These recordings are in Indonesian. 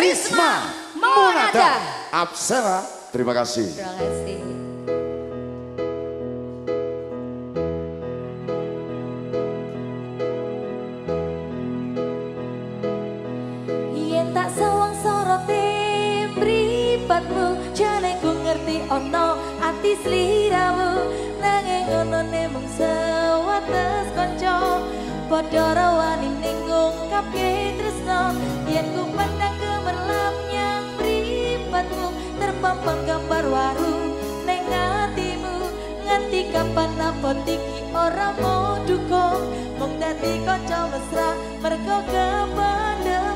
Risma Monada Apsara. Terima kasih. Terima kasih. Yen tak sawang sorote jane ku ngerti ono ati sliramu nanging ngono ne mung sewates kanca padha rawani ning ngungkapke tresno apa iki ora mau dukung. Mung dadi kanca mesra mergo kependem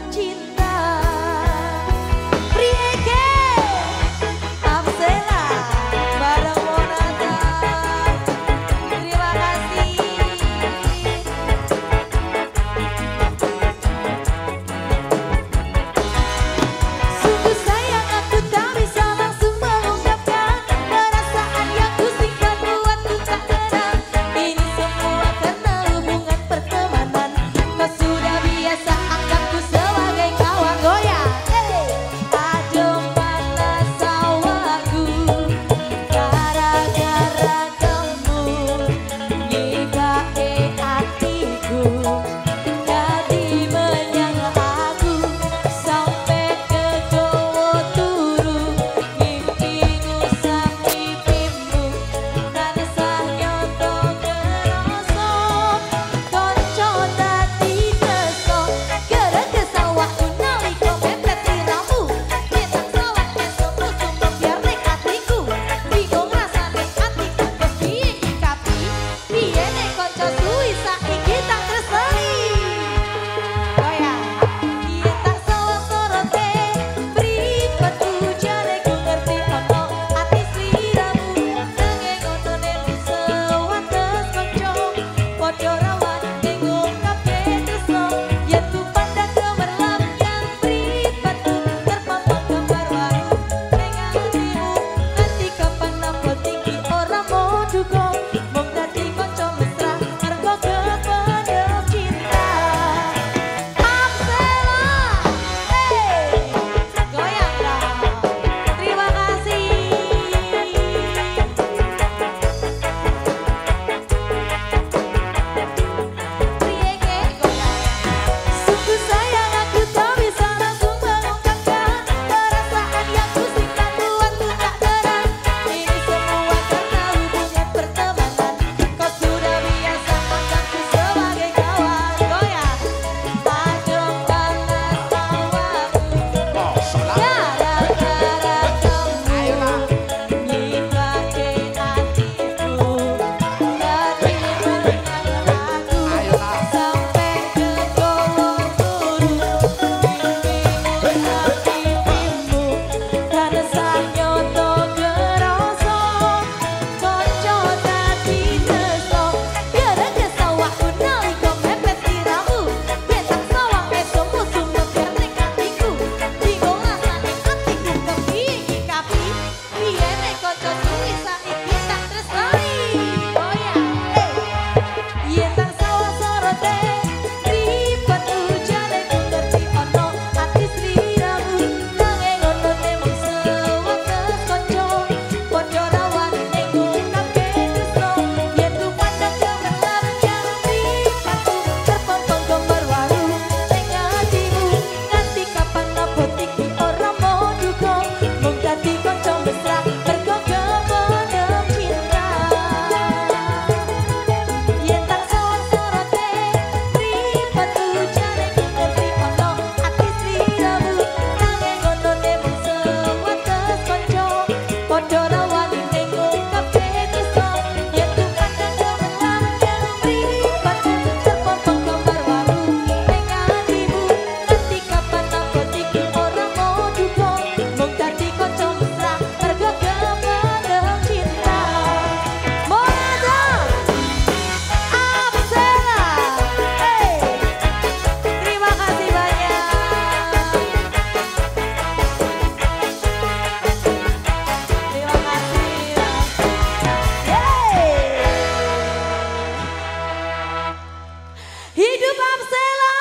Pamsela.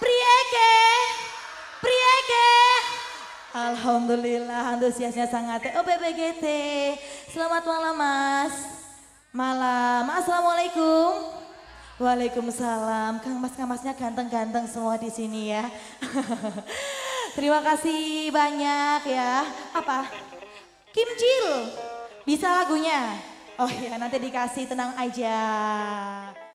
Prieke. Prieke. Alhamdulillah antusiasnya sangat oh, OBBGT, Selamat malam Mas. Malam. Assalamualaikum. Waalaikumsalam. Kang Mas Kang Masnya ganteng-ganteng semua di sini ya. Terima kasih banyak ya. Apa? Kim Jil. Bisa lagunya? Oh ya, nanti dikasih tenang aja.